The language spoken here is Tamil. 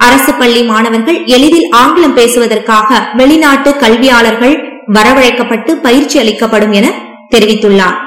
அரசு பள்ளி மாணவர்கள் எளிதில் ஆங்கிலம் பேசுவதற்காக வெளிநாட்டு கல்வியாளர்கள் வரவழைக்கப்பட்டு பயிற்சி அளிக்கப்படும் என தெரிவித்துள்ளார்.